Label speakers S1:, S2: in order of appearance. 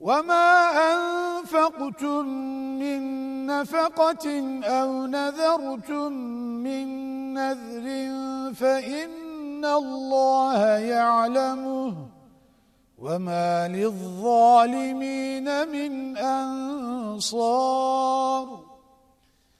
S1: وما أنفقتم من نفقة أو نذرتم من نذر فإن الله يعلمه وما للظالمين من أنصار